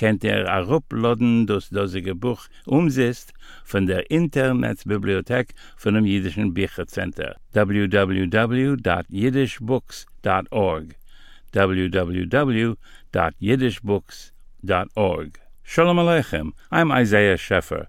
kennt er arupladen das dasige buch umsetzt von der internetbibliothek von dem jidischen bichercenter www.jidishbooks.org www.jidishbooks.org shalom aleichem i'm isaiah scheffer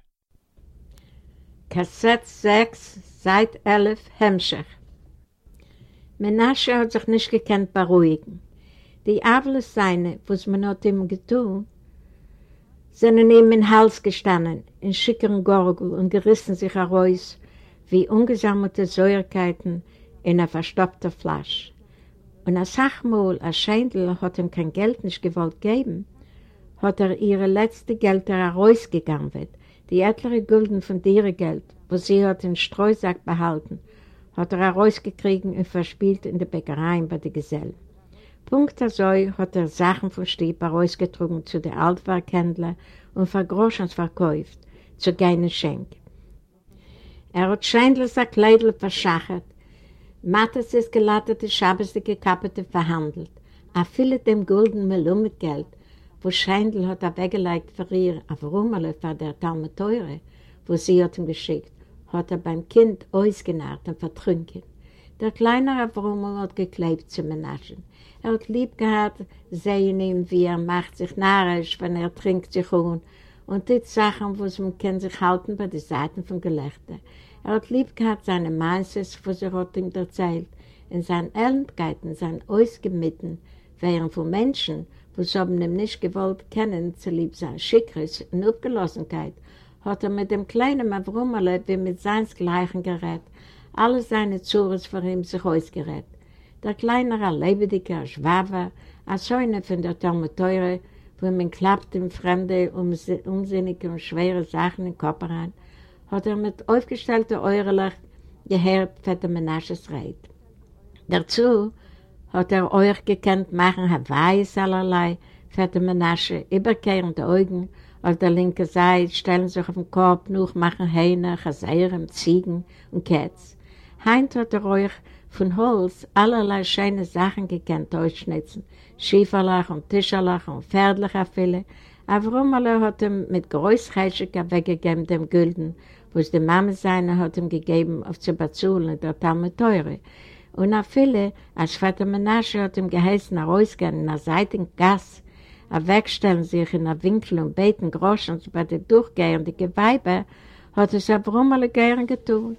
Kassett 6, Seit 11, Hemmschach. Menasche hat sich nicht gekannt beruhigen. Die Avle seine, was man hat ihm getun, sind in ihm in den Hals gestanden, in schickeren Gorgel und gerissen sich heraus, wie ungesammelte Säuerkeiten in einer verstopften Flasche. Und als Sachmol, als Scheindl hat ihm kein Geld nicht gewollt geben, hat er ihre letzte Geld herausgegangen wird, die etliche Gulden von ihrem Geld, wo sie hat den Streusack behalten, hat er herausgekriegt und verspielt in der Bäckerei bei den Gesellen. Punkt so hat er Sachen von Stieb herausgetrunken zu den Altwerkhändlern und für Groschens verkauft, zu keinen Schenk. Er hat Scheindlers Kleidl verschachert, Mattes ist gelattete, schabestige Kappete verhandelt, a viele dem Gulden Melon mit Geld, wo Scheindl hat er weggelegt für ihr, auf Rummerle für der Talme Teure, wo sie hat ihm geschickt, hat er beim Kind ausgenarrt und vertrunken. Der kleine Avrummel hat geklebt zu Menaschen. Er hat lieb gehabt, sehen ihm, wie er macht sich narrisch, wenn er trinkt sich um, und die Sachen, wo man kann sich halten bei den Seiten von Gelächter. Er hat lieb gehabt seine Meises, wo sie hat ihm erzählt, in seinen Elendkeiten, seinen Ausgemitten, während von Menschen, wo sie haben ihm nicht gewollt kennen, zu lieb sein Schickres und Abgelassenkeit, hat er mit dem kleinen Avrummerle wie mit seinsgleichen gerät, alle seine Zures vor ihm sich ausgerät. Der kleinere, lebendige Schwabe, ein Säune von der Talmeteure, wo man klappt in fremde, unsinnige und schwere Sachen den Kopf rein, hat er mit aufgestellten Eurelach gehört für den Menasches Reit. Dazu hat er euch gekannt machen, Hawaiis allerlei, für den Menasche, überkehrende Augen, auf der linken Seite stellen sich auf den Korb, noch machen Hähne, Chaseiren, Ziegen und Kätz. Heint hat er euch von Holz allerlei schöne Sachen gekannt ausschnitzen, Schieferlach und Tischerlach und Pferdlach viele, aber Rummerle hat ihm mit Großreichiger weggegeben dem Gülden, was die Mama seine hat ihm gegeben auf zu Bazulen, der Talme Teure. Und auch viele, als Vater Menasche hat ihm geheißen, rausgehen in Gass, er wegstellen sich in der Winkel und beten Groschen bei den durchgehenden Geweiber, hat es aber Rummerle gern getan.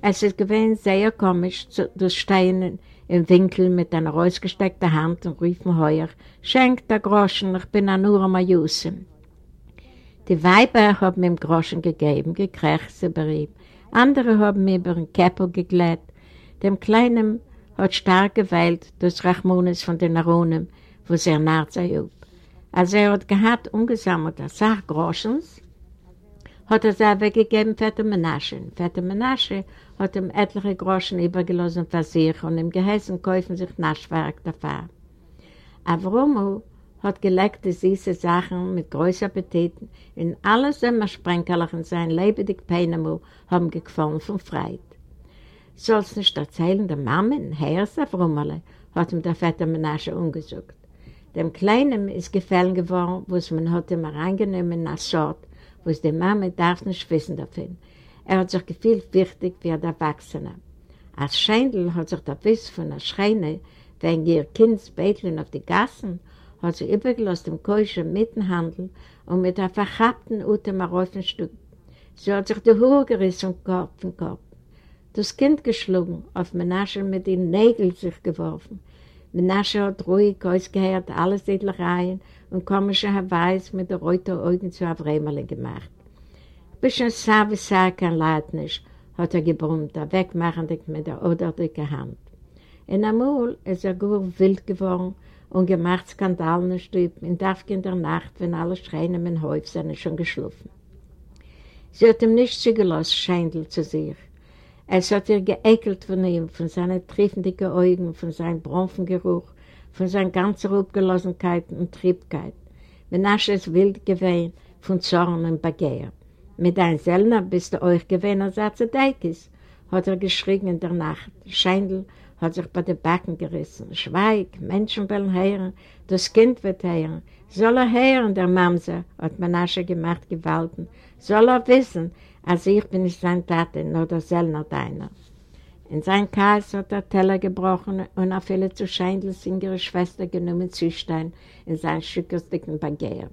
Es ist gewesen sehr komisch, zu, zu stehen im Winkel mit einer rausgesteckten Hand und riefen heuer, schenkt der Groschen, ich bin nur am Jusem. Die Weiber haben ihm Groschen gegeben, gekrächt sie berieb. Andere haben ihm über den Käppel geglätt. Dem Kleinen hat stark geweilt durch Rachmones von den Aronen, wo sie ernährt sei up. Als er hat gehabt, ungesammelt, als Sachgroschens, hat er sie weggegeben für die Menasche. Für die Menasche hat ihm etliche Groschen übergelassen für sich und ihm geheißen, kaufen sich Naschwerk dafür. Avromo hat geleckte süße Sachen mit großen Appetiten in alle Sommersprenkelach in sein lebendig Peinemu haben gefallen von Freit. Soll's nicht erzählen der Mammen, Herrs Avrommerle, hat ihm der Vetter Menasche umgesucht. Dem Kleinen ist gefallen geworden, was man hat ihm reingenommen nach Sort, was die Mama darf nicht wissen davon. Er hat sich gefühlt wichtig wie der Erwachsene. Als Scheindl hat sich der Wiss von der Schreine wegen ihr Kindsbeteln auf die Gassen hat sie übergelassen im Keuschen Mittenhandel und mit einer verchappten Utem auf den Stück. Sie hat sich die Hohe gerissen und Kopf in Kopf. Das Kind geschlagen, auf Menasche mit den Nägeln sich geworfen. Menasche hat ruhig ausgehört alle Siedlereien und komische Weiß mit den roten Augen zu Avremerle gemacht. Bisschen Savi sah kein Leid nicht, hat er gebrummt, er wegmachendig mit der oderdicke Hand. In Amul ist er gut wild geworden und gemacht Skandalen in Stüb, in in der Nacht, wenn alle Schreine im Häuf sind schon geschlafen. Sie hat ihm nicht zugelassen, Scheindel zu sich. Es hat ihr geekelt von ihm, von seinen triefenden Augen, von seinem Bronfengeruch, von seiner ganzen Abgelassenkeit und Triebkeit. Menasche ist wild gewesen von Zorn und Begehr. Mit einem Sellner bist du euch gewesen, als er zu Deikis, hat er geschrien in der Nacht. Scheindl hat sich bei den Backen gerissen. Schweig, Menschen wollen hören, das Kind wird hören. Soll er hören, der Mamse, hat Menasche gemacht, gewalten. Soll er wissen, als ich bin nicht sein Tate, nur der Sellner deiner. In sein Kreis hat er Teller gebrochen und er viele zu Scheindl sind ihre Schwester genommen Züstein in sein schückersdicken Bagheer.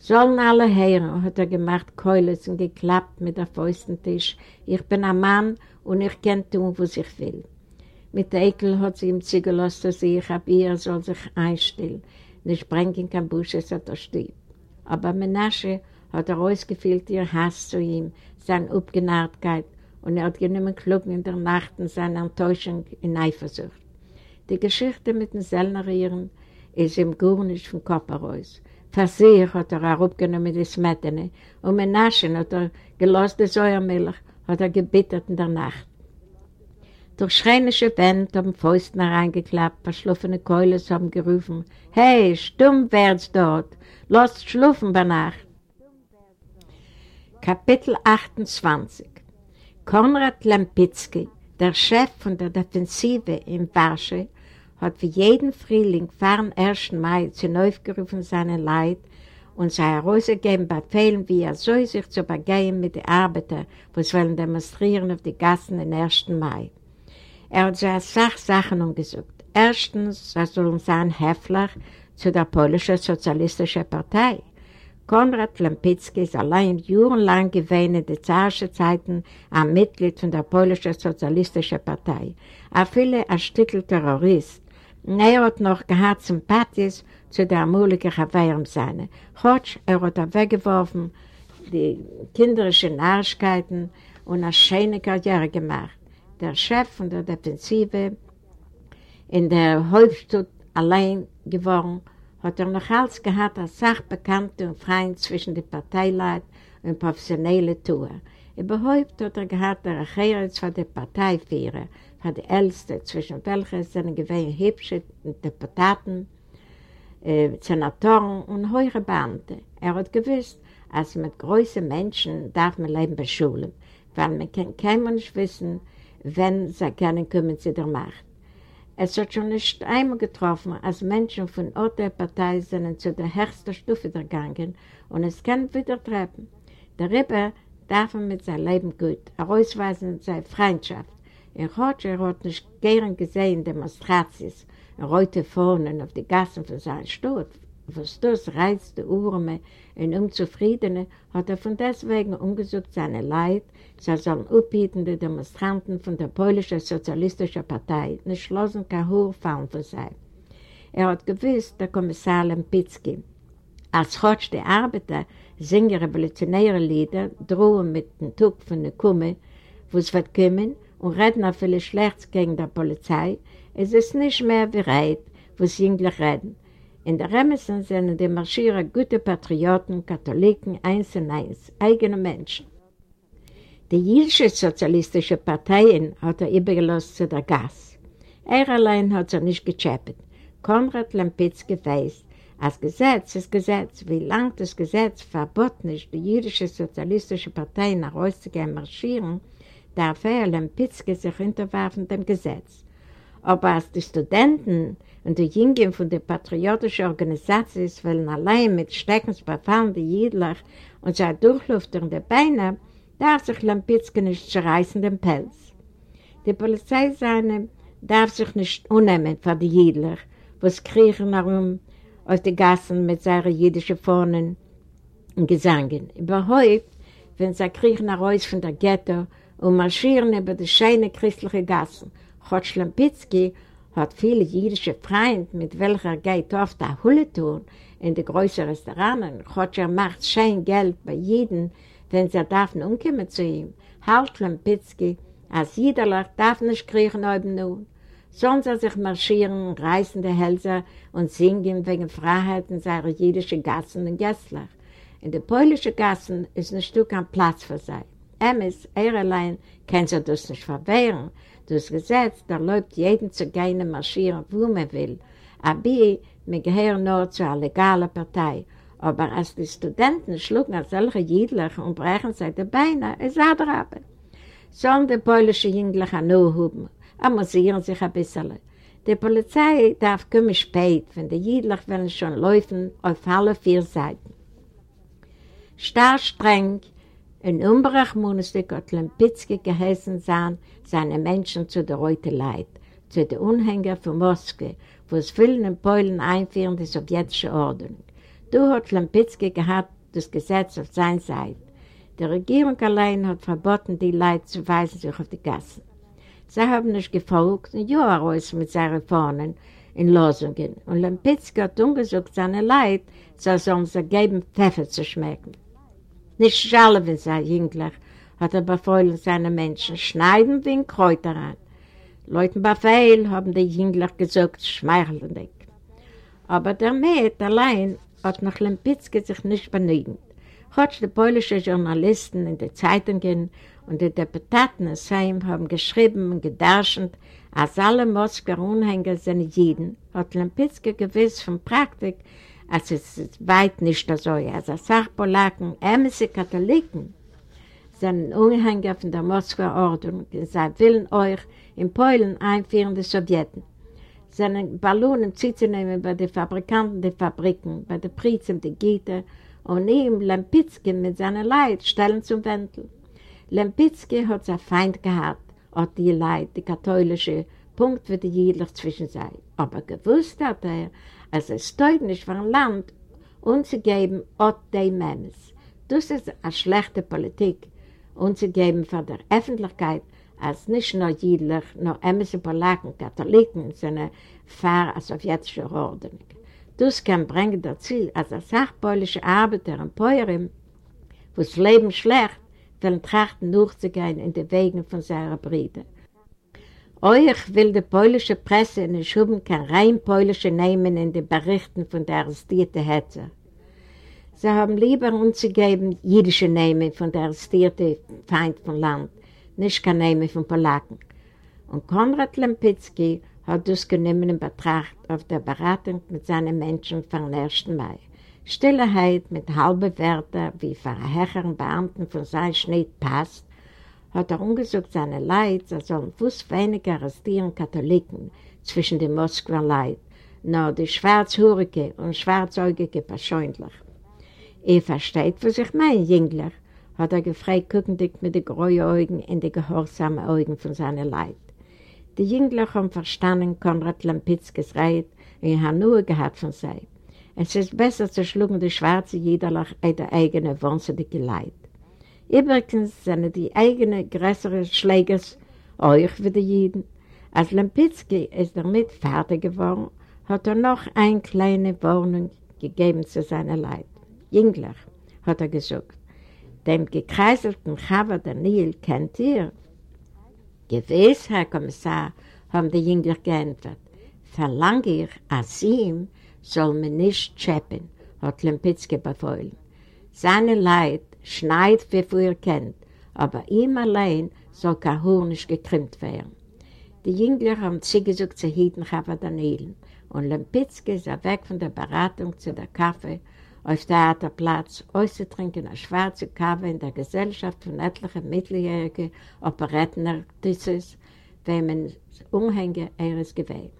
Sollen alle hören, hat er gemacht, Keules und geklappt mit der Fäustentisch. Ich bin ein Mann und ich kann tun, was ich will. Mit Ekel hat sie ihm zugelassen, dass ich ab ihr soll sich einstellen. Nicht bringen kann Busches hat er stieb. Aber Menasche hat er ausgefüllt ihr Hass zu ihm, seine Abgenarrtkeit und er hat genommen Klugen in der Nacht und seine Enttäuschung in Eifersucht. Die Geschichte mit den Sellnerieren ist ihm gar nicht vom Kopf heraus. Versich hat er auch aufgenommen die Smetene und mit Naschen hat er gelost die Säuermilch, hat er gebittert in der Nacht. Durch schreinische Wände haben Fäusten hereingeklappt, verschlufene Keules haben gerufen, »Hey, stumm wär's dort, lasst schlufen bei Nacht!« Kapitel 28 Konrad Lampitzki, der Chef von der Defensive in Warsche, hat für jeden Frühling fahren 1. Mai zu neu gerufen seinen Leid und sei herausgegeben Befehlen, wie er soll sich zu begehen mit den Arbeitern, die wollen demonstrieren auf die Gassen den 1. Mai. Er hat sehr Sachsachen umgesucht. Erstens, er soll sein Hefler zu der polnischen Sozialistischen Partei. Konrad Lampitzki ist allein jahrelang gewesen in den zarischen Zeiten ein Mitglied von der polnischen Sozialistischen Partei. Er viele ein Stückel Terrorist, er hat noch gehabt Sympathies zu der muligen Chavärum seine. Hotsch, er hat er weggeworfen, die kinderischen Narrigkeiten und eine schöne Karriere gemacht. Der Chef von der Defensive in der Hauptstadt allein geworden, hat er noch alles gehabt als Sachbekannte und Freund zwischen den Parteileuten und professionellen Tour. Überhaupt hat er gehabt der Recherz von der Parteiführer, von der Älteste, zwischen welchen sind gewähnt hübsche Deputaten, äh, Senatoren und höhere Beamte. Er hat gewusst, als mit großen Menschen darf man Leben beschulen, weil man kann keinem nicht wissen, wenn sie können kommen zu der Macht. Es hat schon nicht einmal getroffen, als Menschen von der Partei sind zu der höchsten Stufe gegangen und es kann wieder treffen. Darüber darf man mit seinem Leben gut herausweisen seine Freundschaft. In Roger hat nicht gern gesehen Demonstrations, Reute vorne auf die Gassen von seinem Stadt. Was das reizte Urme und Unzufriedene hat er von deswegen umgesucht seine Leid, sie sollen upbietende Demonstranten von der polnischen Sozialistischen Partei nicht schlossen kein Hoch fallen für sein. Er hat gewusst, der Kommissar Lempitzki, als Hotsch die Arbeiter singen revolutionäre Lieder, drohen mit dem Tug von der Kumme, wo es wird kommen, und reden auch viele schlecht gegen die Polizei, ist es nicht mehr wie Reit, wo sie jünglich reden. In der Remessen sind die Marschierer gute Patrioten, Katholiken, eins und eins, eigene Menschen. Die jüdische sozialistische Partei hat er übergelost zu der Gas. Er allein hat sie nicht gechappet. Konrad Lampitzki weiß, als Gesetz ist Gesetz, wie lang das Gesetz verboten ist, die jüdische sozialistische Partei nach Reuszugehen marschieren, darf er Lempitzke sich unterwerfen dem Gesetz. Aber als die Studenten und die Jungen von der patriotischen Organisation wollen allein mit Steckens befallen die Jüdler und sei durchluftende Beine, darf sich Lempitzke nicht zerreißen den Pelz. Die Polizei seine darf sich nicht unnehmen für die Jüdler, was kriechen herum aus den Gassen mit seinen jüdischen Fahnen und Gesangen. Überhaupt, wenn sie kriechen heraus von der Ghetto und marschieren über die schöne christliche Gassen. Chotsch Lampitzki hat viele jüdische Freunde, mit welcher geht oft der Hulle in die größeren Restauranten, hat er macht schön Geld bei jedem, wenn sie darf umkommen zu ihm. Halt Lempitzki, als jeder darf nicht kriechen oben nun. Sonst er sich marschieren, reißende Hälse und singen wegen Freiheit in seine jüdischen Gassen und Gästler. In den polnischen Gassen ist ein Stück an Platz für sie. Emes, allein, kann sie das nicht verwehren. Das Gesetz erlaubt jeden zu gehen marschieren, wo man will. Aber wir gehören nur zu einer legalen Partei. Aber als die Studenten schlugen als solche Jüdler und brechen sich die Beine, ist adrabe. Sollen die polnischen Jüngler an nur haben, amüsieren sich ein bisschen. Die Polizei darf kommen spät, wenn die Jüdler wollen schon laufen auf alle vier Seiten. Stark streng, in Umbrachmonistik hat Lempitzki geheißen sein, seine Menschen zu der Reute Leid, zu den Unhängern von Moskau, wo es vielen in Polen einführen die sowjetische Ordnung. Du hat Lempitzki gehabt das Gesetz auf seiner Seite. Die Regierung allein hat verboten, die Leute zu weisen sich auf die Gassen. Sie haben nicht gefolgt und ja raus mit seinen Reformen in Losungen. Und Lempitzki hat umgesucht seine Leute, so sollen sie geben, Pfeffer zu schmecken. Nicht schalven, sei Jüngler, hat er befeuillen seine Menschen, schneiden wie ein Kräuter an. Leuten Befehl haben die Jüngler gesagt, schmeichelndig. Aber der Mäd allein hat nach Lempitzki sich nicht benötigt. Heute die polnischen Journalisten in den Zeitungen und die Deputaten in Seim haben geschrieben und gedarschend, als alle Moskauer Unhänger sind Jeden, hat Lempitzki gewiss von Praktik, als es ist weit nicht so, als er sagt, Polaken, ämse Katholiken, sind Unhänger von der Moskauer Ordnung, sie willen euch in Polen einführen, die Sowjeten. Seine Ballonen zu nehmen bei den Fabrikanten der Fabriken, bei den Prizen, die Gitter, und ihm, Lempitzki, mit seiner Leid stellen zum Wendel. Lempitzki hat sein Feind gehabt, hat die Leid, die katholische Punkt für die Jüdlich zwischen sei. Aber gewusst hat er, als es steht nicht ein Land, umzugeben, Ort die Männes. Das ist eine schlechte Politik, umzugeben für die Öffentlichkeit, als nicht nur Jüdlich, nur ämmische Polaken, Katholiken, sondern für eine sowjetische Ordnung. Das kann bringen dazu, als ein sachpolischer Arbeiter in Peurim, wo das Leben schlecht, will trachten durchzugehen in den Wegen von seiner Brüder. Euch will die polnische Presse in den Schuben kein rein polnische nehmen in den Berichten von der arrestierten Hetze. Sie haben lieber uns gegeben jüdische Namen von der arrestierten Feind vom Land, nicht kein Namen von Polaken. Und Konrad Lempitzki hat das genommen in Betracht auf der Beratung mit seinen Menschen vom 1. Mai. Stilleheit mit halben Wörtern, wie höheren Beamten von seinem Schnitt passt, hat er umgesucht seine Leid, er soll fuß weniger arrestieren Katholiken zwischen den Moskwer Leid, nur die schwarzhurige und schwarzäugige persönlich. Er versteht, was ich meine, Jüngler, hat er gefragt, guckendig mit den grünen Augen in die gehorsamen Augen von seiner Leid. Die Jüngler haben verstanden, Konrad Lampitzkes Reit und haben nur gehabt von sei. Es ist besser zu schlugen die schwarze Jederlach in der eigenen wahnsinnige Leid. Übrigens sind die eigenen größeren Schlägers euch für die Jeden. Als Lempitzki ist damit fertig geworden, hat er noch eine kleine Warnung gegeben zu seiner Leid. Jüngler, hat er gesagt, dem gekreiselten Chava Daniel kennt ihr? Gewiss, Herr Kommissar, haben die Jüngler geantwortet. Verlange ich, als ihm soll man nicht schäppen, hat Lempitzki befohlen. Seine Leid schneit, wie früher kennt, aber ihm allein soll kein Haar nicht gekrimmt werden. Die Jüngler haben zugesucht zu Hieden Chava Danielen und Lempitzki ist weg von der Beratung zu der Kaffee auf Theaterplatz, auszutrinken eine schwarze Kaffee in der Gesellschaft von etlichen mitteljährigen Operettenartistes, man Umhänge ihres Gewebe.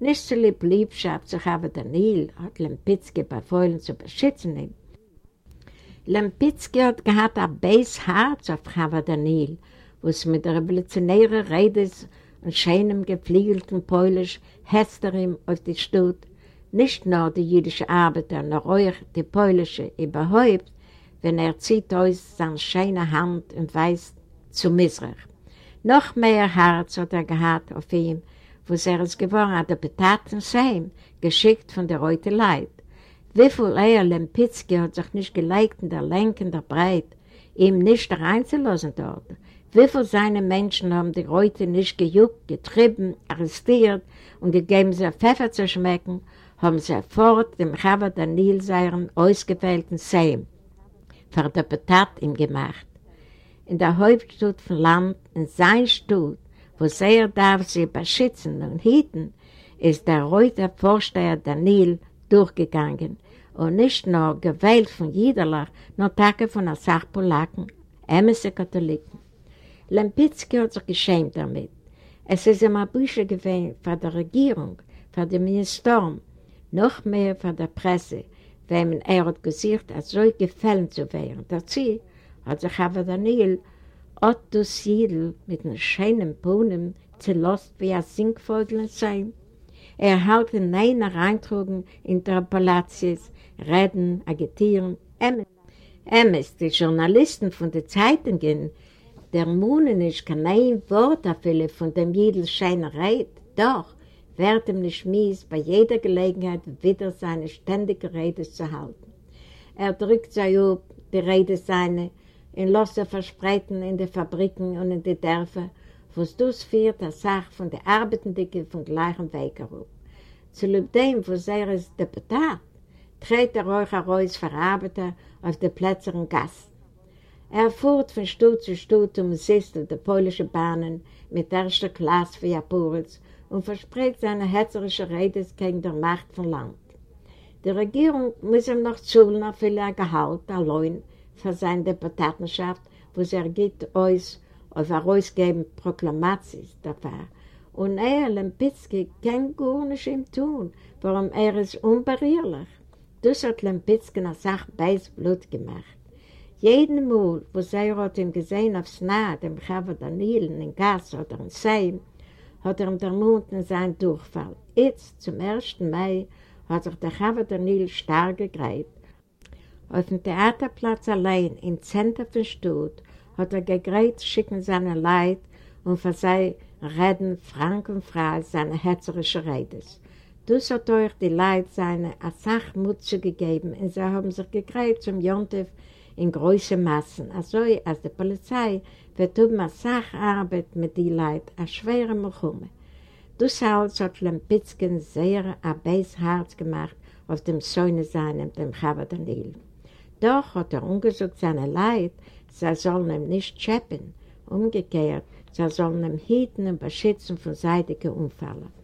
Nicht so lieb Liebschaft zu Chava Daniel hat Lempitzki befeuillen zu beschützen Lempitzki hat gehabt ein beiß Herz auf Chava Daniel, was mit revolutionären Redes und schönem geflügelten Polisch hetzt ihm auf die Stadt, nicht nur die jüdische Arbeiter, noch euch die polische überhaupt, wenn er zieht aus seine schöne Hand und weist zu Misrach. Noch mehr Herz hat er gehabt auf ihm, wo er es geworden hat, der Betaten Seim, geschickt von der Reute Leid. Wie viel eher Lempitzki hat sich nicht gelegt in der in der Breit, ihm nicht reinzulassen dort. Wie viele seine Menschen haben die Reute nicht gejuckt, getrieben, arrestiert und gegeben sie Pfeffer zu schmecken, haben sie fort dem Chava Daniel seinen ausgewählten Seim für der Betat ihm gemacht. In der Hauptstadt von Land, in sein Stadt, wo sehr darf sie beschützen und hüten, ist der Reuter Vorsteher Daniel durchgegangen und nicht nur gewählt von jederlach, nur Tage von der Sachpolaken, ämese Katholiken. Lempitzki hat sich geschämt damit. Es ist ihm ein Bücher gewesen für die Regierung, für das Ministerium, noch mehr für die Presse, wem er hat gesiegt, als so gefallen zu werden. Dazu hat sich aber Daniel Otto Siedel mit einem schönen Bohnen zerlost wie ein Singvogel sein. Er hat in einer Eintrugen in der Palazies, reden, agitieren, Emmes. Emmes, die Journalisten von den Zeitungen, der Mohnen ist kein ein Wort dafür von dem Jedelscheiner Reit, doch wird ihm nicht mies, bei jeder Gelegenheit wieder seine ständige Rede zu halten. Er drückt sich auf, die Rede seine, in Losse verspreiten in den Fabriken und in den Dörfern, wo es das führt, eine Sache von den Arbeitenden von gleichem Weg herum. Zu dem, wo er ist Deputat, tritt er euch heraus für auf die Plätze und Gassen. Er fuhrt von Stutt zu Stutt und sitzt auf den polnischen Bahnen mit erster Klasse für Japuritz und verspricht seine hetzerische Rede gegen die Macht vom Land. Die Regierung muss ihm noch zahlen auf viele Gehalt, allein für seine Deputatenschaft, wo er geht aus auf herausgeben Proklamations dafür. Und er, Lempitzki, kann gar nicht ihm tun, warum er ist unbarrierlich. Das hat Lempitzki eine Sache beiß Blut gemacht. Jeden Mal, wo er hat ihn gesehen aufs Nahe, dem Chava Daniel, in Gas oder in Seim, hat er der Mund in seinen Durchfall. Jetzt, zum 1. Mai, hat sich der Chava Daniel stark gegräbt. Auf dem Theaterplatz allein, im Zentrum von Stutt, hat er gegräbt, schicken seine Leid und für sein Reden frank und frei seine hetzerische Redes. Das hat euch die Leid seine Asachmutze gegeben und sie haben sich gegräbt zum Jontef in großen Massen, also als die Polizei wird um eine Sacharbeit mit den Leuten eine schwere Milchumme. Das alles hat Lempitzken sehr ein Herz gemacht auf dem Säune seinem, dem Chava Daniel. Doch hat er ungesucht seine Leid, sie sollen ihm nicht schäppen. Umgekehrt, sie sollen ihm hüten und beschützen von seitigen Unfällen.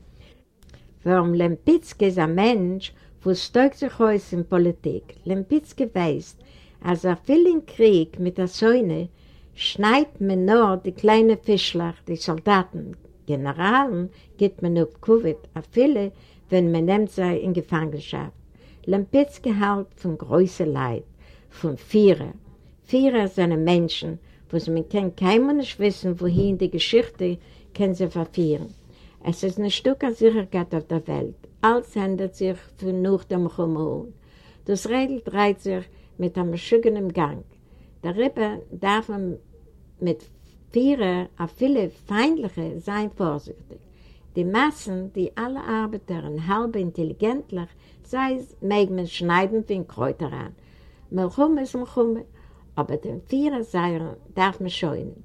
Warum Lempitzke ist ein Mensch, wo steuert sich aus in Politik. Lempitzke weiß, als er viel im Krieg mit der Säune schneit man nur die kleinen Fischler, die Soldaten. Generalen geht man auf Covid, a viele, wenn man nimmt sie in Gefangenschaft. Lempitzke halt von größer Leid von Vierer. Vierer sind Menschen, wo sie man kann keinem nicht wissen, wohin die Geschichte können sie verführen. Es ist ein Stück an Sicherheit auf der Welt. Alles ändert sich von nach dem Hormon. Das Rädel dreht sich mit einem schüggenen Gang. Darüber darf man mit Vierer auf viele Feindliche sein vorsichtig. Die Massen, die alle Arbeiter und halb intelligentlich, sei es, mögen man schneiden ein Kräuter an. Melchume ist Melchume, aber den Vierer Seiren darf man scheuen.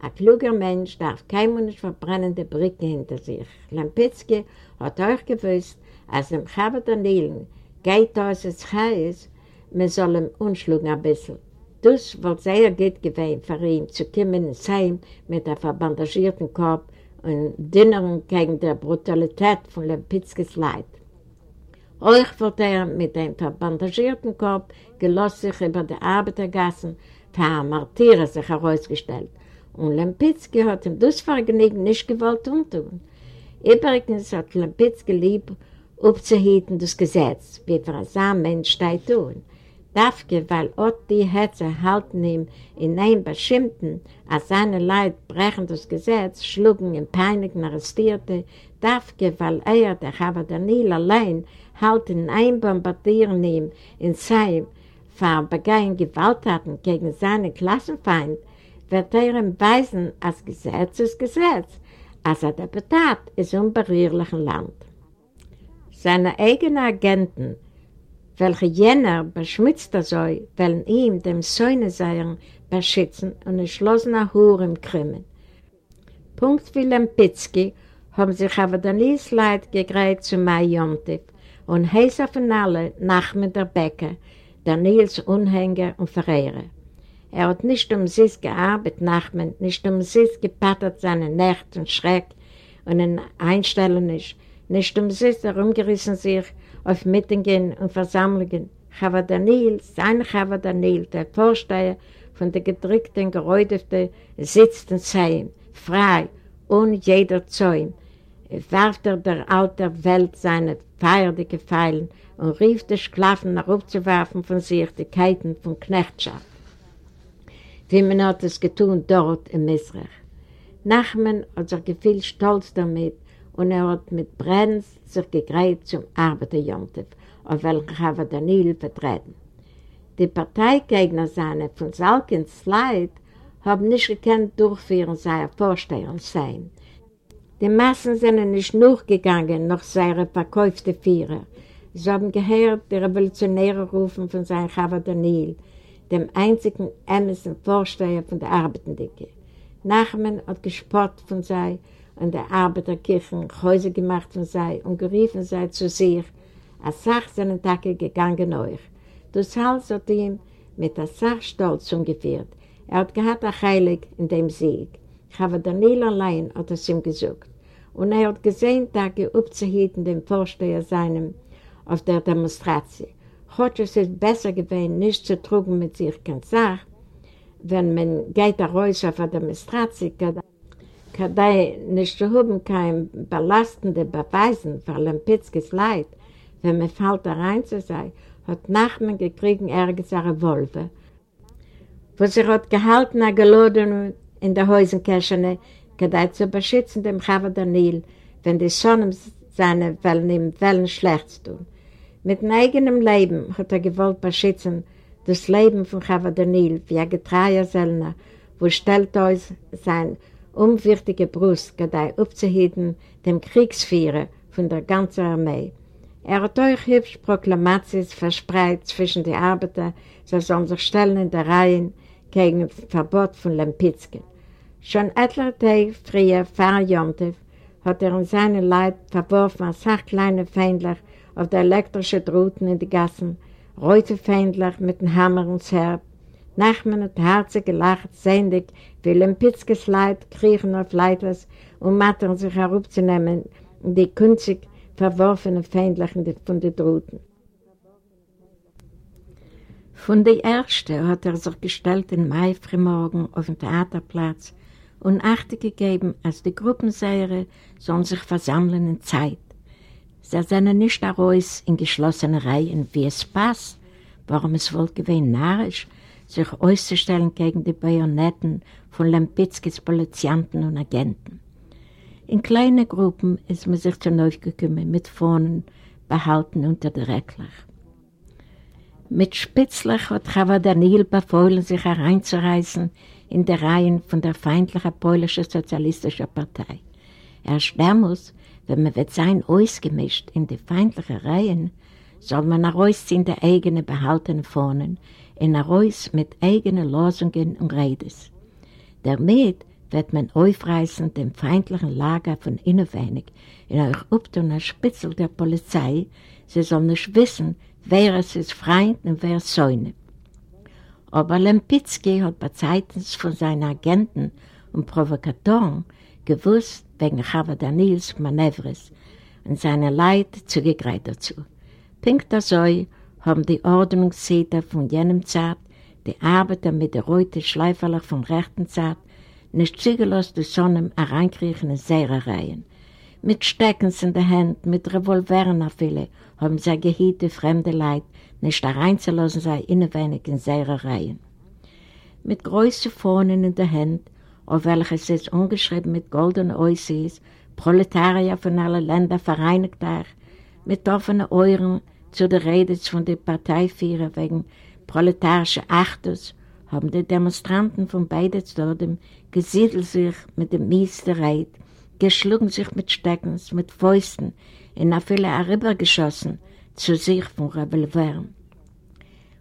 Ein kluger Mensch darf kein nicht verbrennende Brücke hinter sich. Lampitzki hat euch gewusst, als im Chabad Danielen geht aus das Haus, man soll ihm unschlugen ein bisschen. Das wird sehr gut gewesen für ihn, zu kommen ins Heim mit einem verbandagierten Kopf und Dinnern gegen die Brutalität von Lampitzkis Leid. Euch wird er mit dem verbandagierten Kopf gelost sich über die Arbeitergassen für ein Martyrer sich herausgestellt. Und Lempitzki hat ihm das Vergnügen nicht gewollt umtun. Übrigens hat Lempitzki lieb aufzuhüten das Gesetz, wie ein Mensch steht tun. Dafke, weil auch die Hetze halten ihm in einem bestimmten, als seine Leid brechen das Gesetz, schlugen ihn peinigen Arrestierte, Dafke, weil er, der Chava Daniel allein, halten ein Bombardieren ihm in sein für begehen Gewalttaten gegen seinen Klassenfeind, wird er ihm weisen, als Gesetz ist Gesetz, als ein Deputat ist unberührlichen Land. Seine eigenen Agenten, welche jener beschmutzter soll, wollen ihm, dem Söhne seien, beschützen und entschlossener Huren krümmen. Punkt wie Lempitzki haben sich aber dann Nils Leid gegreift zu Mai Jontiv und heißer von alle Nachmen der Bäcker, der Nils Unhänger und Verehrer. Er hat nicht um sich gearbeitet, Nachmen, nicht um sich gepattert seine Nächte und Schreck und in Einstellung nicht, nicht um sich herumgerissen sich auf Mittingen und Versammlungen. Chava Daniel, sein Chava Daniel, der Vorsteher von der gedrückten, geräudeten, sitzt und sei frei, ohne jeder Zäum, warf er der alten Welt seine feierliche Pfeilen und rief die Sklaven nach aufzuwerfen von sich die Keiten von Knechtschaft. Wie man hat es getan dort im Misrach. Nachman hat sich gefühlt stolz damit und er hat mit Brenz sich gegreift zum Arbeiterjontiv, auf welchen Chava Daniel vertreten. Die Parteigegner seine von Salkins Leid haben nicht gekannt durchführen seine Vorsteher sein. Die Massen sind nicht nachgegangen nach seinen verkauften Vierer. Sie haben gehört die revolutionäre Rufen von seinem Chava Daniel, dem einzigen ämmigen Vorsteher von der Arbeitendicke. Nachmen hat gespott von sei und der Arbeiterkirchen Häuser gemacht von sei und geriefen sei zu sich, als Sach seinen Tage gegangen euch. Das Hals hat ihm mit der Sachstolz umgeführt. Er hat gehabt ein Heilig in dem Sieg. Aber Daniel allein hat es ihm gesucht. Und er hat gesehen, Tage aufzuhüten dem Vorsteher seinem auf der Demonstration. Heute ist es besser gewesen, nicht zu trugen mit sich keine Sache, wenn man geht raus auf der Demonstration, kann nicht zu haben kein belastende Beweisen für Lempitzkes Leid, wenn man fällt da rein zu sein, hat Nachman gekriegt ergens eine Revolver, wo sie hat gehalten, eine Gelodung in der Häusenkirche, gedeiht zu beschützen dem Chava Daniel, wenn die Sonne seine Wellen ihm Wellen schlecht tun. Mit dem eigenen Leben hat er gewollt beschützen das Leben von Chava Daniel, wie ein getreuer Sellner, wo stellt uns sein unwichtige Brust, gedeiht aufzuheben dem Kriegsführer von der ganzen Armee. Er hat euch hübsch Proklamations verspreit zwischen den Arbeitern, sie sollen sich stellen in der Reihen gegen das Verbot von Lempitzke. Schon etliche Tage früher, vor Jontef, hat er in seine Leid verworfen als kleine Fändler auf der elektrischen Druten in die Gassen, reute Fändler mit dem Hammer und Zerb. Nachmen hat herzig gelacht, sehendig, wie Lempitzkes Leid kriechen auf Leiters und mattern sich herabzunehmen, die künstlich verworfenen Fändler von den Druten. Von der Erste hat er sich gestellt in Mai frühmorgen auf dem Theaterplatz und Achte gegeben, als die Gruppenseire sollen sich versammeln in Zeit. Sie sind nicht heraus in geschlossene Reihen, wie es passt, warum es wohl gewesen narrisch, sich auszustellen gegen die Bajonetten von Lempitzkis Polizianten und Agenten. In kleinen Gruppen ist man sich zu neu gekommen, mit Fahnen behalten unter der Reckler. Mit Spitzlach hat Chava Daniel befohlen, sich hereinzureißen in die Reihen von der feindlichen polnischen sozialistischen Partei. Erst damals, wenn man wird sein ausgemischt in die feindlichen Reihen, soll man herausziehen die eigenen behaltenen Fahnen in heraus mit eigenen Losungen und Redes. Damit wird man aufreißen dem feindlichen Lager von Innenwenig in euch Uptuner Spitzel der Polizei, sie soll nicht wissen, wer es ist Freund und wer Säune. Aber Lempitzki hat bei Zeiten von seinen Agenten und Provokatoren gewusst, wegen Chava Daniels Manövres und seiner Leid zugegreift dazu. Pink Dasoi haben die Ordnungssäter von jenem Zeit, die Arbeiter mit der roten Schleiferlach von rechten Zeit, nicht zügellos die Sonne hereinkriechen in Säurereien. Mit Steckens in der Hand, mit Revolveren auf viele, haben sie gehiete fremde Leid, nicht hereinzulassen sei innenwenig in Säurereien. Mit großen Fahnen in der Hand, auf welches es ungeschrieben mit goldenen Oisies, Proletarier von allen Ländern vereinigt euch, mit offenen Euren zu der Rede von den Parteiführern wegen proletarischen Achtes, haben die Demonstranten von beiden Staden gesiedelt sich mit dem Meisterreit geschlagen sich mit Steckens, mit Fäusten, in a viele herübergeschossen, zu sich von Revolveren.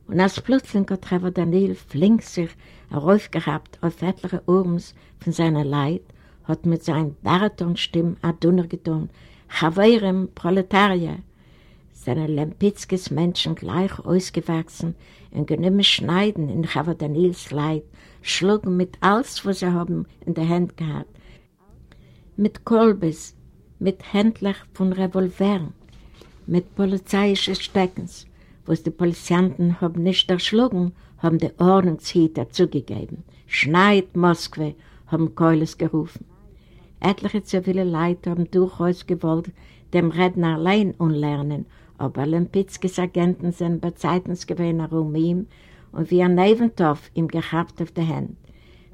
Und als plötzlich hat Trevor Daniel flink sich heraufgehabt auf etliche Urms von seiner Leid, hat mit seiner Baritonstimme a Dunner getan, Chavirem, Proletarier, seine Lempitzkes Menschen gleich ausgewachsen und genümme Schneiden in Chava Daniels Leid, schlugen mit alles, was sie haben in der Hand gehabt, mit Kolbes, mit Händler von Revolvern, mit polizeiischen Steckens, was die Polizianten haben nicht erschlagen, haben die Ordnungshüter zugegeben. Schneid Moskwe, haben Keules gerufen. Etliche zivile Leute haben durchaus gewollt, dem Redner allein unlernen, aber Lempitzkes Agenten sind bei Zeitens gewesen um ihm und wie ein Neventopf ihm gehabt auf der Hand.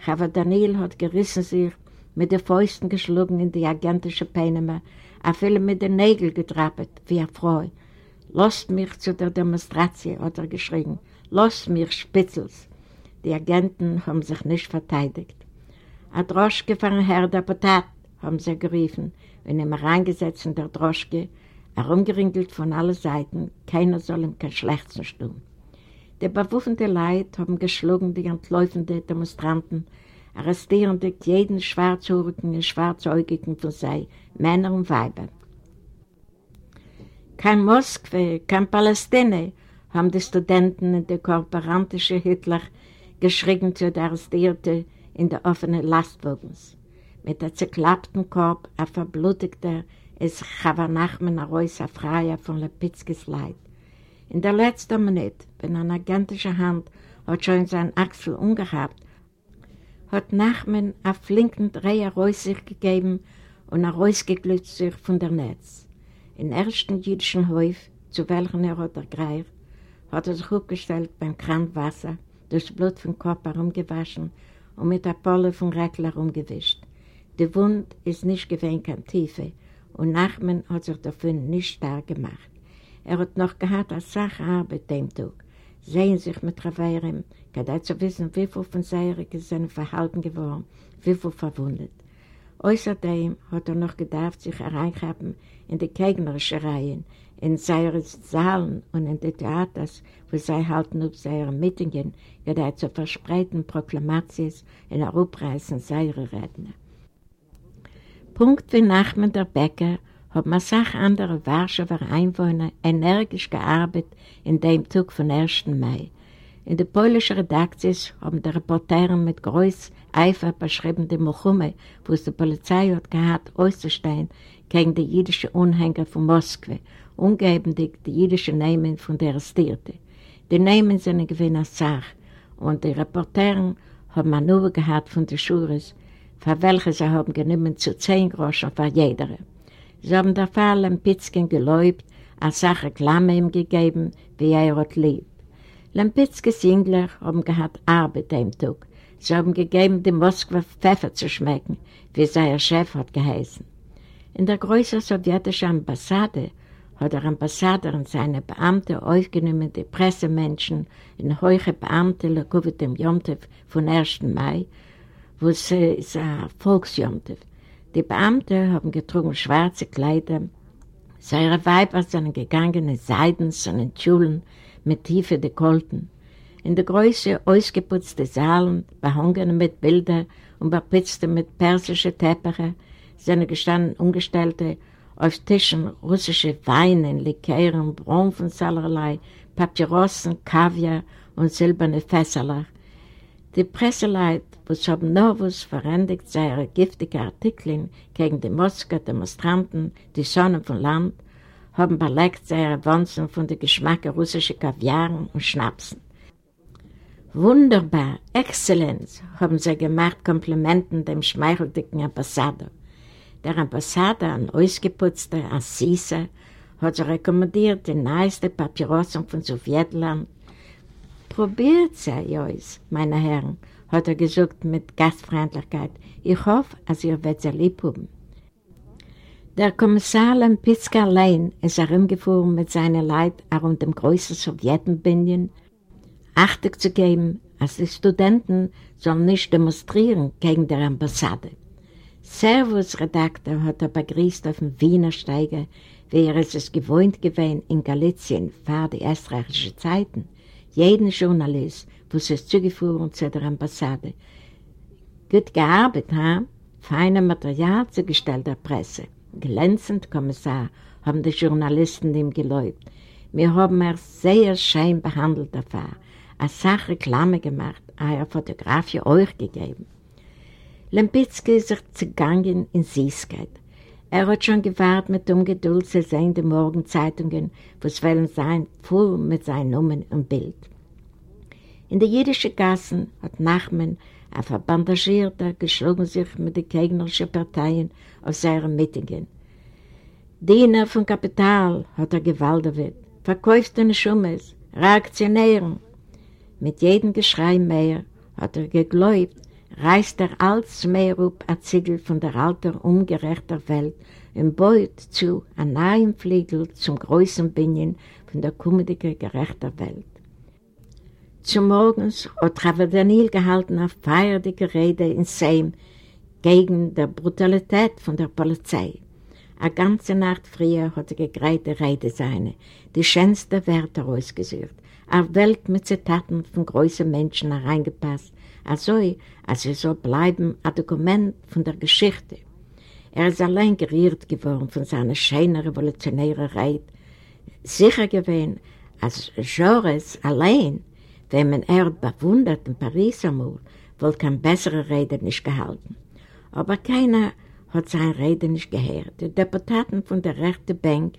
Aber Daniel hat gerissen sich, mit den Fäusten geschlagen in die agentische Peinema, a viele mit den Nägeln getrappet, wie eine Frau. Lasst mich zu der Demonstration, hat er geschrien. Lasst mich, Spitzels. Die Agenten haben sich nicht verteidigt. A Droschke von Herr Deputat, haben sie gerufen, wenn er reingesetzt in der Droschke, herumgeringelt von allen Seiten, keiner soll ihm kein Schlechtes tun. Die bewaffnete Leute haben geschlagen die entläufenden Demonstranten, arrestierende jeden Schwarzhörigen und Schwarzäugigen von sei, Männer und Weiber. Kein Moskwe, kein Palästina, haben die Studenten und die kooperantische Hitler geschrien zu der Arrestierten in der offenen Lastwagens. Mit der zerklappten Korb, ein verblutigter, ist Chava Nachman Arois, ein Freier von Lepitzkes Leid. In der letzten Minute, wenn eine agentische Hand hat schon sein Achsel umgehabt, hat Nachman einen flinken Dreher raus sich gegeben und er rausgeglützt sich von der Netz. Im ersten jüdischen Häuf, zu welchem er hat ergreift, hat er sich aufgestellt beim Kranwasser, das Blut vom Kopf herumgewaschen und mit der Polle vom Reckler herumgewischt. Die Wund ist nicht gewähnt an Tiefe und Nachman hat sich dafür nicht stark gemacht. Er hat noch gehabt als Sacharbeit dem Tag. Sehen sich mit Raverim, gerade zu wissen, wie viel von Seirigen sind verhalten geworden, wie viel verwundet. Außerdem hat er noch gedacht, sich hereinhaben in die gegnerischen Reihen, in seine Saalen und in die Theaters, wo sie halten auf seine Mittingen, gerade zu verspreiten Proklamations in der Upreißen seiner Redner. Punkt wie Nachman der Bäcker hat man sach andere Warschauer Einwohner energisch gearbeitet in dem Tag von 1. Mai. In der polnischen Redaktion haben die Reporterin mit groß Eifer beschrieben die Mochume, wo es die Polizei hat gehabt, auszustehen gegen die jüdischen Unhänger von Moskau, umgebendig die jüdischen Namen von der Arrestierten. Die Namen sind ein gewinner Sach und die Reporterin haben man nur gehabt von den Schures, für welche sie haben genommen zu zehn Groschen für jeder. Sie haben der Fall Lempitzken geläubt, als Sache Klamme ihm gegeben, wie er hat lieb. Lempitzkes Jüngler haben gehabt Arbeit am Tag. Sie haben gegeben, dem Moskwa Pfeffer zu schmecken, wie sein Chef hat geheißen. In der größeren sowjetischen Ambassade hat der Ambassador und seine Beamte aufgenommen, die Pressemenschen in hohe Beamte Lekuvit im Jomtev von 1. Mai, wo es ist ein Volksjomtev. Die Beamten haben getrunken schwarze Kleider, seine Weiber sind gegangen in Seidens und in Schulen mit tiefen Dekolten. In der Größe ausgeputzte Saalen, behangen mit Bildern und bepitzte mit persischen Teppiche, sind gestanden Umgestellte auf Tischen russische Weine, Likören, Bronfen allerlei, Papyrossen, Kaviar und silberne Fässerlach. Die Presseleit, was haben noch was verendigt, seine giftige Artikel gegen die Moskauer Demonstranten, die Sonnen von Land, haben belegt seine Wanzen von den Geschmack russischer Kaviaren und Schnapsen. Wunderbar, Exzellenz, haben sie gemacht Komplimenten dem schmeicheldicken Ambassador. Der Ambassador, ein ausgeputzter Assise, hat sich rekommandiert die neueste Papyrossen von Sowjetland, Probiert sie euch, meine Herren, hat er gesagt mit Gastfreundlichkeit. Ich hoffe, dass ihr werdet sie lieb haben. Der Kommissar Lempitzka allein ist herumgefahren mit seinen Leuten rund dem größten Sowjetenbindchen, Achtung zu geben, als die Studenten sollen nicht demonstrieren gegen die Ambassade. Servus, Redakteur, hat er begrüßt auf dem Wiener Steiger, wie er es gewohnt gewesen in Galizien vor die österreichischen Zeiten. Jeden Journalist, wo es zugefahren zu der Ambassade. Gut gearbeitet, ha? Feine Material zugestellt der Presse. Glänzend, Kommissar, haben die Journalisten ihm geläubt. Wir haben er sehr schön behandelt dafür. Eine Sache Reklame gemacht, eine Fotografie euch gegeben. Lempitzki ist sich zugangen in Süßkeit. Er hat schon gewartet mit Ungeduld zu sehen die Morgenzeitungen, was wollen sein, voll mit seinen Nummern und Bild. In den jüdischen Gassen hat Nachman, ein Verbandagierter, geschlagen sich mit den gegnerischen Parteien auf seinen Mittingen. Diener von Kapital hat er gewaltet, verkauft den Schummes, Reaktionären. Mit jedem Geschrei mehr hat er geglaubt, reißt er als mehr up ein Ziegel von der alten, ungerechter Welt und beut zu einem neuen Fliegel zum größten Binnen von der kommenden, gerechter Welt. Zum Morgens hat Rabbi Daniel gehalten auf feierliche Rede in Seim gegen die Brutalität von der Polizei. A ganze Nacht früher hat er gegreite Rede seine, die schönste Werte ausgesucht, a Welt mit Zitaten von großen Menschen hereingepasst, also als er soll bleiben ein Dokument von der Geschichte. Er ist allein gerührt geworden von seiner schönen revolutionären Rede, sicher gewesen, als Jaures allein, wenn man er bewundert in Paris einmal, wohl kein bessere Rede nicht gehalten. Aber keiner hat seine Rede nicht gehört. Die Deputaten von der rechten Bank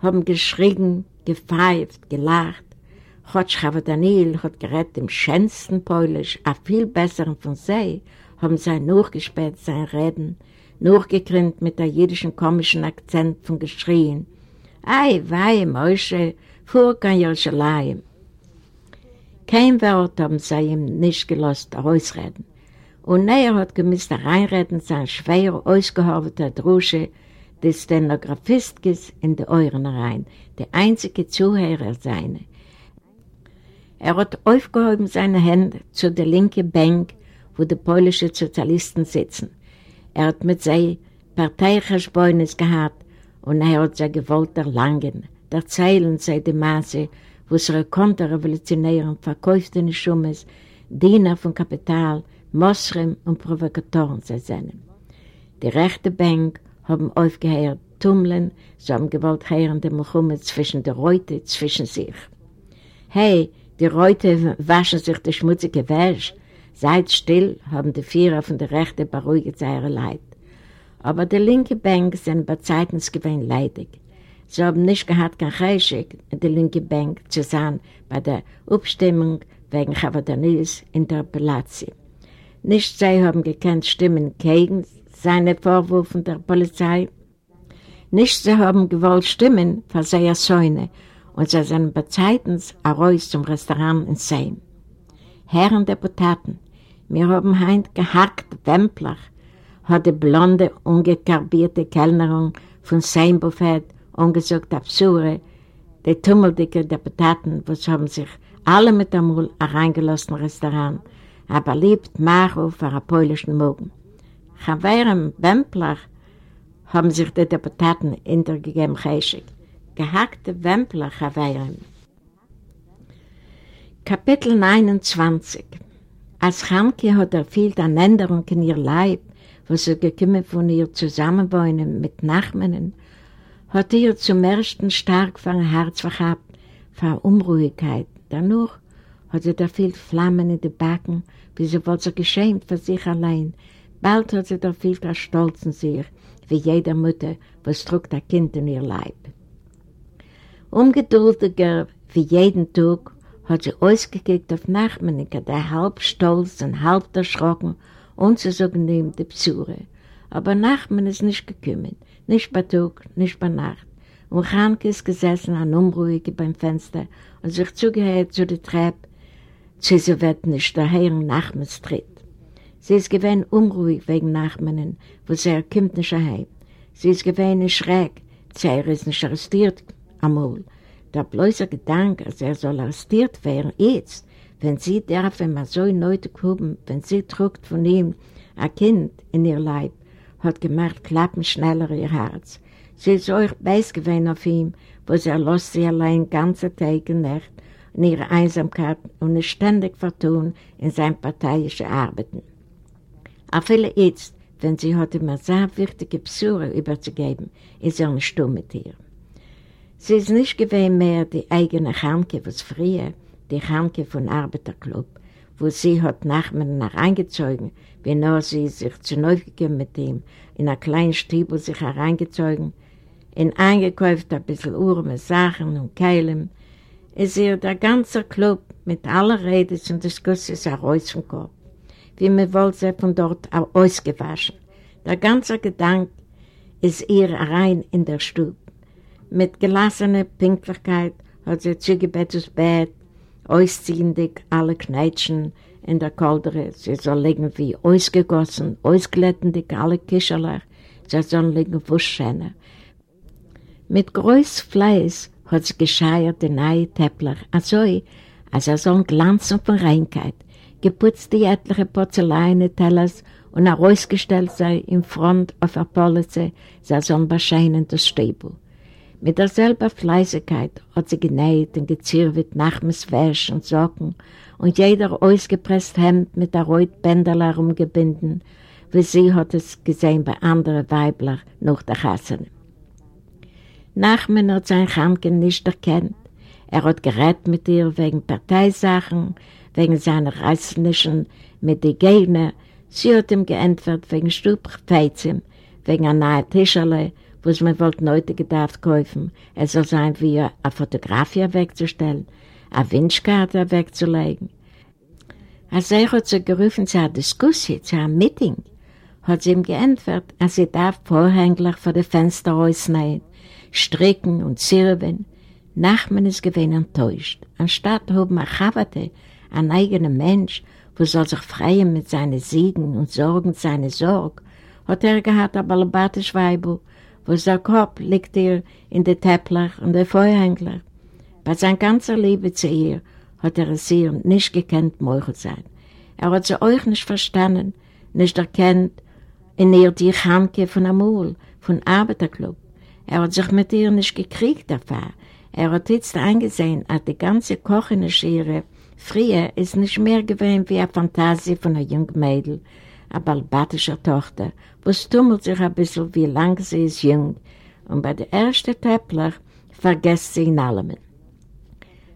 haben geschrien, gepfeift, gelacht, Chotschava Daniel hat gerät im schönsten Polisch, a viel besseren von sie, haben sie nachgespäht sein Reden, nachgekrinnt mit der jüdischen komischen Akzent von geschrien. Ei, wei, Moshe, fuhr kein Jerusalem. Kein Wort haben sie ihm nicht gelost ausreden. Und er hat gemisst reinreden sein schwer ausgehorbeter Drusche des Stenografistkes in die Euren rein, der einzige Zuhörer seine. Er hat aufgehoben seine Hände zu der linken Bank, wo die polnischen Sozialisten sitzen. Er hat mit seinen Parteigeschbäunis gehabt und er hat sie gewollt erlangen, erzählen sie die Maße, wo ihre Konterrevolutionären verkauften Schummes, Diener von Kapital, Mosrem und Provokatoren sie sind. Die rechte Bank haben aufgehört, tummeln, so haben gewollt hören die Mohammed zwischen der Reute, zwischen sich. Hey, die Reute waschen sich die schmutzige Wäsche. Seid still, haben die Vierer von der Rechte beruhigt ihre Leid. Aber die linke Bank sind bei Zeiten gewinn leidig. Sie haben nicht gehabt, kein Reischig, die linke Bank zu sein bei der Abstimmung wegen Chavadanis Interpellation. Nicht sie haben gekannt Stimmen gegen seine Vorwürfe der Polizei. Nicht sie haben gewollt Stimmen für seine Söhne und sie sind bei Zeitens heraus zum Restaurant in Seim. Herren Deputaten, wir haben heint gehackt Wempler, hat die blonde, ungekarbierte Kellnerin von Seim Buffet ungesucht absurde, die tummeldicke Deputaten, was haben sich alle mit Mund reingelassen Restaurant, aber liebt Maro für einen polnischen Morgen. Chaverem Wempler haben sich die Deputaten hintergegeben, Cheshik gehackte Wempler verweilen. Kapitel 29 Als Hanke hat er viel an Änderung in ihr Leib, wo sie gekommen von ihr Zusammenwohnen mit Nachmannen, hat ihr zum ersten stark von Herz verhabt, von Unruhigkeit. Danach hat sie da viel Flammen in den Backen, wie sie wohl so geschämt für sich allein. Bald hat sie da viel Stolz in sich, wie jede Mutter, was trug das Kind in ihr Leib. Ungeduldiger wie jeden Tag hat sie ausgekickt auf Nachmanneke, der halb stolz und halb erschrocken, unzusagen die Psyre. Aber Nachmann ist nicht gekommen, nicht bei Tag, nicht bei Nacht. Und Hanke ist gesessen an Unruhige beim Fenster und sich zugehört zu der Treppe, sie wird nicht der Herr Nachmanns tritt. Sie ist gewähnt unruhig wegen Nachmannen, wo sie kommt nicht heim. Sie ist gewähnt schräg, sie ist nicht arrestiert einmal. Der bloße Gedanke, dass er soll arrestiert werden, jetzt, wenn sie darf immer so nötig haben, wenn sie trugt von ihm ein Kind in ihr Leib, hat gemacht klappen schneller ihr Herz. Sie ist euch beiß gewesen auf ihm, wo sie erlost sie allein ganze Tage und Nacht in ihrer Einsamkeit und es ständig vertun in seinen parteiischen Arbeiten. Auch viele jetzt, wenn sie hat immer sehr wichtige Besuche überzugeben, ist er nicht stumm mit ihr. Sie ist nicht gewesen mehr die eigene Hanke, was früher, die Hanke von Arbeiterclub, wo sie hat Nachmen nach eingezogen, wie nur sie sich zu neu mit ihm, in einer kleinen Stiebel sich hereingezogen, in eingekauft ein bisschen Uhren Sachen und Keilen, ist ihr der ganze Club mit aller Rede und Diskussions heraus vom Kopf, wie man wohl sie von dort ausgewaschen. Der ganze Gedanke ist ihr rein in der Stube. Mit gelassener Pinklichkeit hat sie zugebett ins Bett, ausziehendig alle Kneitschen in der Koldere. Sie soll liegen wie ausgegossen, ausglättendig alle Kischerlach. Sie soll liegen Wuschschäne. Mit groß Fleiß hat sie gescheiert den neuen Teppler, also als er soll glanzen von Reinkeit, geputzt die etliche Porzellanene Tellers und herausgestellt sei in Front auf der Polizei, sei so ein bescheinendes Stäbel. Mit derselben Fleißigkeit hat sie genäht und gezirrt nach dem Wäsch und Socken und jeder ausgepresst Hemd mit der roten Bändel herumgebunden, wie sie hat es gesehen bei anderen Weibler nach der Kasse. Nachmen hat sein Chamken nicht erkannt. Er hat gerät mit ihr wegen Parteisachen, wegen seiner Reißnischen mit den Gegner. Sie hat ihm geantwortet wegen Stubfeizem, wegen einer neuen Tischerle, was man wollte heute gedacht kaufen. Es soll sein, wie eine Fotografie wegzustellen, eine Wünschkarte wegzulegen. Als er hat sie gerufen zu einer Diskussion, zu einem Meeting, hat sie ihm geantwortet, als sie darf Vorhängler vor den Fenster ausnehmen, stricken und zirben. Nachman ist gewesen enttäuscht. Anstatt haben er Chavate, ein eigener Mensch, wo soll sich freien mit seinen Siegen und Sorgen seine Sorge, hat er gehabt ein balabatisch Weibel, wo sein Kopf liegt ihr in der Teppler und der Feuerhängler. Bei seiner ganzen Liebe zu ihr hat er es ihr nicht gekannt, Meuchel sein. Er hat sie euch nicht verstanden, nicht erkannt in ihr die Chanke von Amul, von Arbeiterclub. Er hat sich mit ihr nicht gekriegt davon. Er hat jetzt eingesehen, dass die ganze kochende Schere früher ist nicht mehr gewesen wie eine Fantasie von einer jungen Mädel, eine balbatische Tochter, wo es tummelt sich ein bisschen, wie lang sie ist jung, und bei der ersten Teppler vergesst sie in allem.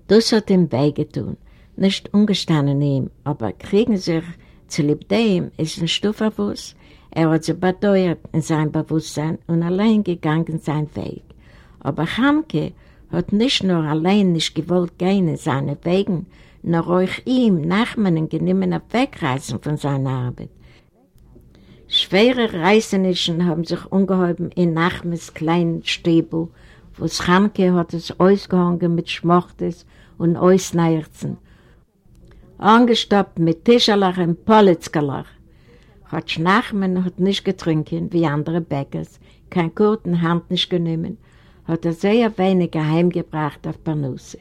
Das hat ihm wehgetun, nicht ungestanden ihm, aber kriegen sich zu lieb dem ist ein Stufferwuss, er hat sich beteuert in sein Bewusstsein und allein gegangen sein Weg. Aber Hamke hat nicht nur allein nicht gewollt gehen in seine Wegen, nur euch ihm Nachmannen genommen wegreißen von seiner Arbeit. Schwere Reisenischen haben sich ungeheuben in Nachmes kleinen Stäbel, wo Schamke hat es ausgehangen mit Schmochtes und Ausneierzen, angestoppt mit Tischerlach und Politzkerlach. Hat Schnachmann hat nicht getrunken wie andere Bäckers, kein kurzen Hand nicht genommen, hat er sehr wenig heimgebracht auf Panusse.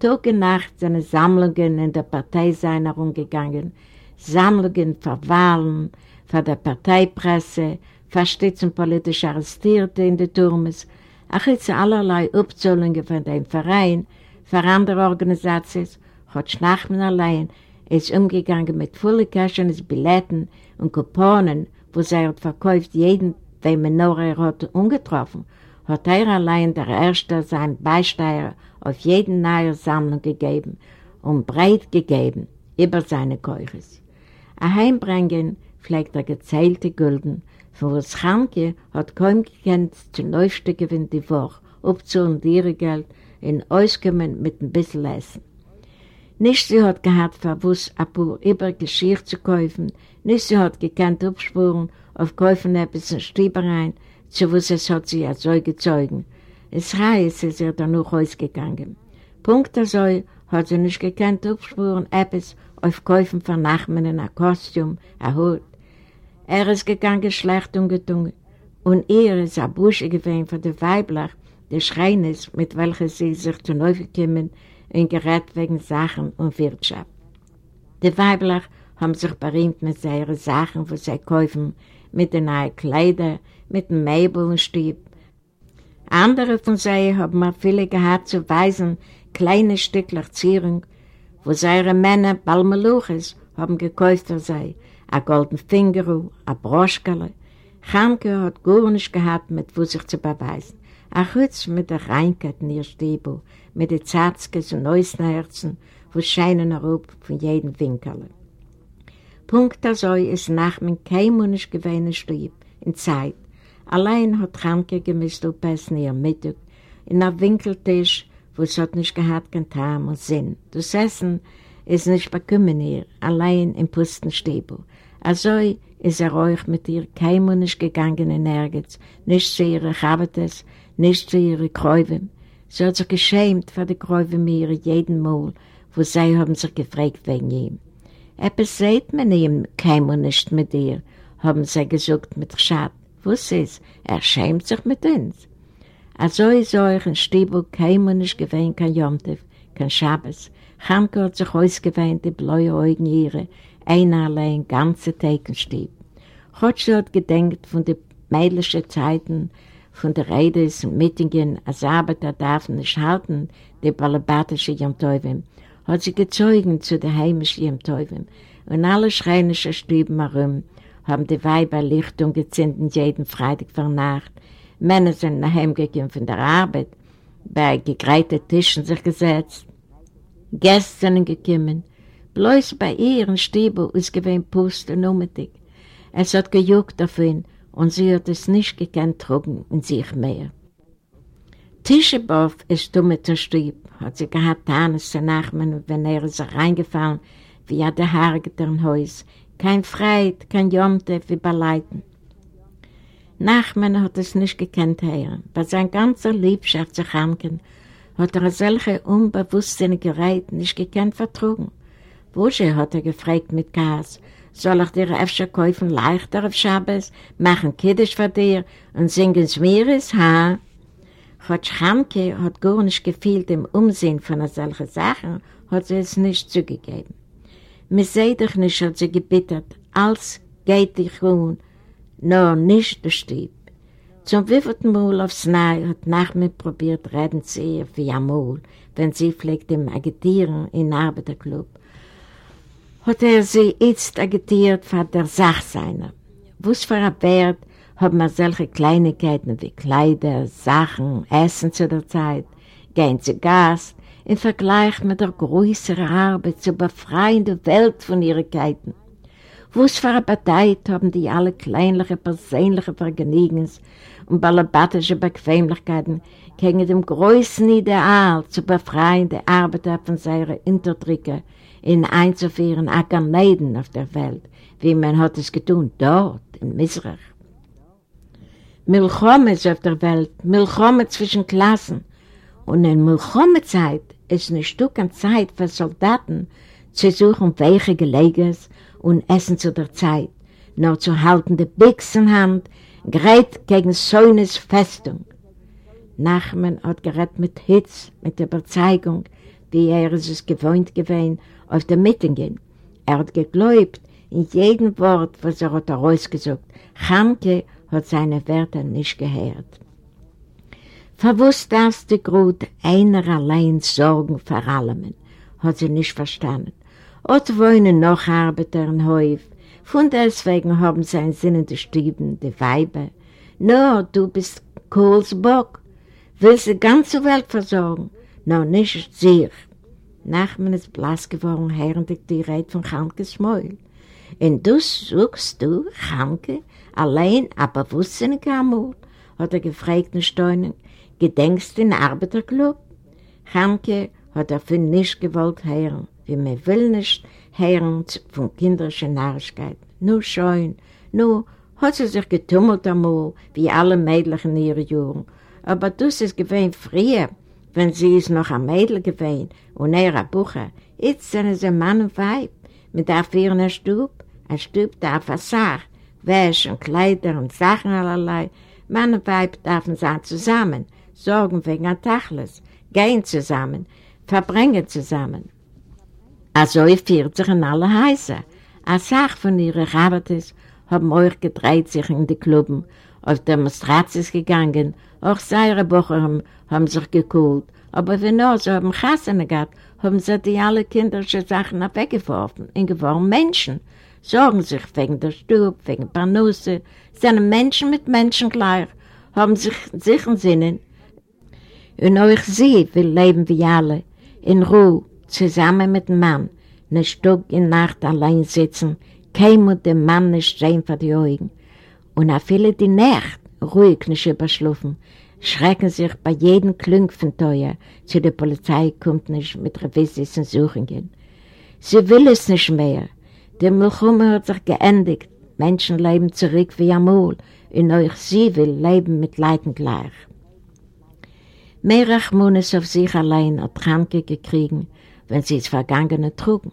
Tag und Nacht seine Sammlungen in der Partei sein herumgegangen, Sammlungen für Wahlen, von der Parteipresse, verstützen politisch Arrestierte in den Turmes, auch jetzt allerlei Abzahlungen von dem Verein, für andere Organisationen, hat Schnachmann allein ist umgegangen mit vollen Kaschen Billetten und Couponen, wo sie hat verkauft jeden, den man noch er hat ungetroffen, hat er allein der Erste sein Beisteuer auf jeden neue Sammlung gegeben und breit gegeben über seine Keuches. Ein Heimbringen pflegt er gezählte Gulden, von was Chanke hat kaum gekannt zu Gewinn die Woche, abzuholen ihre Geld in Auskommen mit ein bisschen Essen. Nicht sie hat gehabt, verwusst, ein paar über Geschirr zu kaufen, nicht sie hat gekannt, abspuren, auf kaufen etwas in Stiebereien, zu was es hat sie ja so gezeugen. Es reiht ist ihr dann noch ausgegangen. Punkt also hat sie nicht gekannt, abspuren, etwas auf kaufen von Nachmen ein Kostüm, ein Hut, er ist gegangen schlecht und gedungen. Und er ist ein Bursche gewesen von der Weibler, der Schreines, mit welcher sie sich zu neu gekommen und gerät wegen Sachen und Wirtschaft. Die Weibler haben sich berühmt mit ihren Sachen, die sie kaufen, mit den neuen Kleidern, mit dem Möbel und Stieb. Andere von sie haben mir viele gehabt zu weisen, kleine Stückler Zierung, wo seine Männer Balmeluches haben gekauft für sie, a golden Fingeru, a Broschkele. Chamke hat gar nicht gehabt, mit wo sich zu beweisen. A Hütz mit der Reinkeit in ihr Stiebel, mit den Zatzkes und neuesten Herzen, wo scheinen herab von jedem Winkel. Punkt also ist nach mir kein Mensch gewesen Stieb, in Zeit. Allein hat Chamke gemisst aufpassen ihr Mittag, in einem Winkeltisch, wo es hat nicht gehabt kein Tam und Sinn. Das Essen ist nicht bekommen ihr, allein im Pustenstäbel. Also ist er euch mit ihr kein Mensch gegangen in nirgends, nicht zu ihren Chabetes, nicht zu ihren Kräuven. Sie hat sich geschämt für die Kräuven mir jeden Mal, wo sie haben sich gefragt wegen ihm. Etwas seht man ihm, kein nicht mit ihr, haben sie gesagt mit Schad. Was ist? Er schämt sich mit uns. Also ist euch ein Stiebel kein Mensch gewesen, kein Jomtev, kein Schabes. Chamke hat sich ausgewähnt, die blaue Augen ihre, einer allein, ganze Tekenstieb. Chotsch hat gedenkt von den mädlichen Zeiten, von den Redes und Mittingen, als Arbeiter darf nicht halten, die balabatische Jomteuven, hat sie gezeugen zu den heimischen Jomteuven. Und alle schreinische Stieben herum haben die Weiber Lichtung gezündet jeden Freitag vor Nacht, Männer sind nach Hause gekommen von der Arbeit, bei gegreiten Tischen sich gesetzt. Gäste sind gekommen. Bloß bei ihren Stiebel ist gewesen Pust und Unmittig. Es hat gejuckt auf ihn und sie hat es nicht gekannt trugen in sich mehr. Tischebow ist dumme zu Stieb, hat sie gehabt, Tanis zu nachmen, wenn er ist reingefallen, wie er der Haare getan Haus. Kein Freit, kein Jomte, wie bei Leiden. Nachman hat es nicht gekannt hören. Bei seiner ganzen Liebschaft zu Hamken hat er solche unbewusstsinnige Reit nicht gekannt vertrugen. Wusche hat er gefragt mit Gas, soll ich dir öfter kaufen leichter auf Schabes, machen Kiddisch für dir und singen Smieres, ha? Hat Schamke hat gar nicht gefühlt im Umsehen von solchen Sachen, hat sie es nicht zugegeben. Mir seht doch nicht, hat sie gebittert, als geht dich ruhen, nur nicht der Stieb. Zum wievielten Mal aufs Neue hat Nachmittag probiert, reden zu ihr wie einmal, wenn sie pflegt im Agitieren in Arbeiterclub. Hat er sie jetzt agitiert für der Sache seiner. Was für ein Wert haben wir solche Kleinigkeiten wie Kleider, Sachen, Essen zu der Zeit, gehen zu Gast, im Vergleich mit der größeren Arbeit zu befreien die Welt von ihren Keiten. Was für eine Partei haben die alle kleinliche persönliche Vergnügens und balabatische Bequemlichkeiten gegen dem größten Ideal zu befreien die Arbeiter von seiner Unterdrücke in einzuführen Agameden auf der Welt, wie man hat es getan dort in Misrach. Milchomet auf der Welt, Milchomet zwischen Klassen und in Milchomet-Zeit ist ein Stück an Zeit für Soldaten zu suchen, welche Geleges und Essen zu der Zeit, nur zu halten die Bix in Hand, gerät gegen Säunes Festung. Nachman hat gerät mit Hitz, mit Überzeugung, wie er es gewohnt gewesen, auf der Mittingen. Er hat geglaubt, in jedem Wort, was er hat herausgesucht. Chamke hat seine Wörter nicht gehört. Verwusst das die Grut einer allein Sorgen vor allem, hat sie nicht verstanden. Ort wohnen noch Arbeiter in Häuf. Von deswegen haben sie einen Sinn in die Stieben, die Weiber. No, du bist Kohls. Willst die ganze Welt versorgen? No, nicht sich. Nachmen ist blass geworden, herrendig die Rede von Chankes Mäul. Und du suchst du, Chanke, allein ein bewusstsinniger Amor? hat er gefragt in Steunen. Gedenkst du den Arbeiterclub? Chanke hat dafür nicht gewollt hören wie man will nicht hören von kinderischen Narrigkeit. Nur schön, nur hat sie sich getummelt einmal, wie alle Mädchen in ihren Jahren. Aber das ist gewesen früher, wenn sie ist noch ein Mädel gewesen und er ein Bucher. Jetzt sind sie Mann und Weib. Man darf ihr einen Stub, ein Stub darf er sagen, Wäsche und Kleider und Sachen allerlei. Mann und Weib dürfen sein zusammen, sorgen wegen ein Tachles, gehen zusammen, verbringen zusammen. Also führt sich in alle Häuser. Eine Sache von ihren Rabattes haben euch gedreht sich in die Klubben, auf Demonstrations gegangen, auch seine Bucher haben sich gekühlt, aber wenn nur so haben Chassene gehabt, haben sie die alle kinderische Sachen weggeworfen. Und geworden Menschen. Sorgen sich wegen der Stub, wegen Parnusse, sind Menschen mit Menschen gleich, haben sich sicher Sinnen. Und euch sie will leben wie alle, in Ruhe, zusammen mit dem Mann, eine Stück in Nacht allein sitzen, kein und dem Mann nicht sehen vor die Augen. Und auch viele die Nacht ruhig nicht überschlafen, schrecken sich bei jedem Klüngfenteuer, zu der Polizei kommt nicht mit Revisis und Suchungen. Sie will es nicht mehr. Der Milchumme hat sich geendigt. Menschen leben zurück wie Amol, und euch sie will leben mit Leiden gleich. Mehr Rachmunis auf sich allein hat Kranke gekriegen, wenn sie es Vergangene trugen.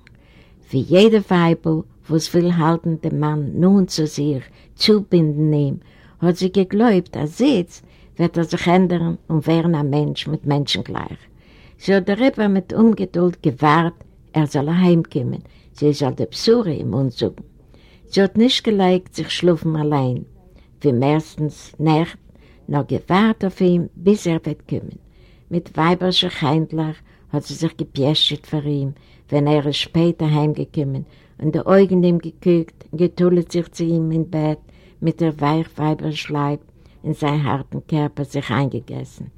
Wie jede Weibel, wo es will halten, den Mann nun zu sich zubinden ihm, hat sie geglaubt, als jetzt wird er sich ändern und werden ein Mensch mit Menschen gleich. Sie hat darüber mit Ungeduld gewahrt, er soll heimkommen, sie soll die Besuche im Mund suchen. Sie hat nicht gelegt, sich schlufen allein, wie meistens Nacht, noch gewahrt auf ihn, bis er wird kommen. Mit weiberischer Händler hat sie sich gepjäschet vor ihm, wenn er später heimgekommen und die Augen ihm geguckt, getullet sich zu ihm im Bett mit der weichweiberischen Leib in seinen harten Körper sich eingegessen.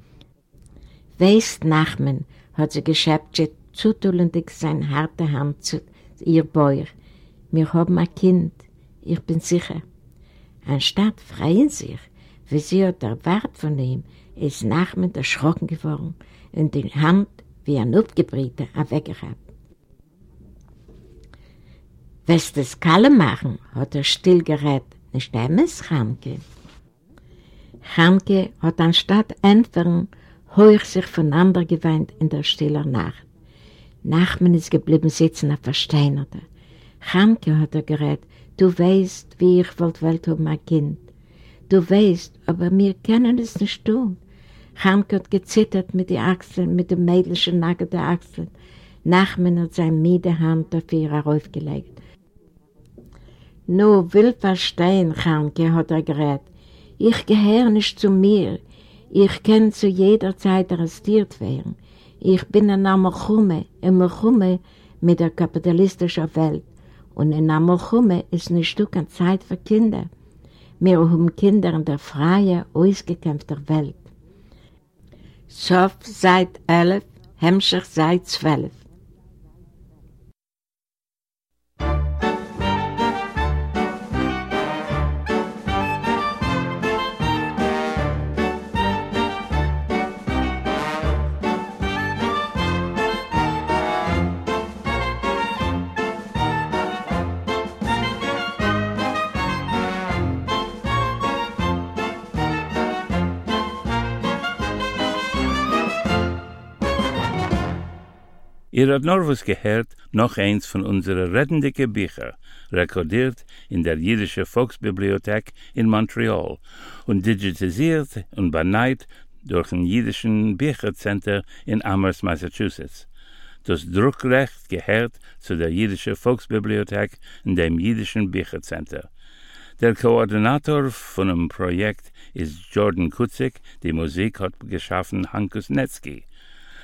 Weißt, Nachmen, hat sie geschäptet, zutullendig seine harte Hand zu ihr Bauer. Wir haben ein Kind, ich bin sicher. Anstatt freuen sich, wie sie hat erwartet von ihm, ist Nachmen erschrocken geworden und die Hand wie ein Upgebreiter weggehabt. Was das Kalle machen, hat er still gerät, nicht Emmes, Chamke. Chamke hat anstatt Entfern hoch sich voneinander geweint in der stillen Nacht. Nachmen ist geblieben sitzen auf Versteinerter. Chamke hat er gerät, du weißt, wie ich wollte Welt um mein Kind. Du weißt, aber wir können es nicht tun. Chamke hat gezittert mit den Achseln, mit dem mädelschen Nacken der Achseln. Nachmen hat seine müde Hand auf ihr aufgelegt. Nur will verstehen, Chamke, hat er gerät. Ich gehöre nicht zu mir. Ich kann zu jeder Zeit arrestiert werden. Ich bin ein Amalchume, ein Malchume mit der kapitalistischen Welt. Und ein Amalchume ist nicht Stück an Zeit für Kinder. Wir haben Kinder in der freien, ausgekämpften Welt. Sof seit 11, Hemmschicht seit 12. Ihr habt was gehört, noch eins von unseren rettenden Büchern, rekordiert in der Jüdische Volksbibliothek in Montreal und digitalisiert und beneit durch ein Jüdischen Büchercenter in Amherst, Massachusetts. Das Druckrecht gehört zu der Jüdische Volksbibliothek in dem Jüdischen Büchercenter. Der Koordinator von dem Projekt ist Jordan Kutzik, die Musik hat geschaffen Hankus Netzki.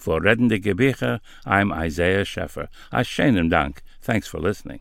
For Reddende Gebicher, I'm Isaiah Scheffer. A Dank. Thanks for listening.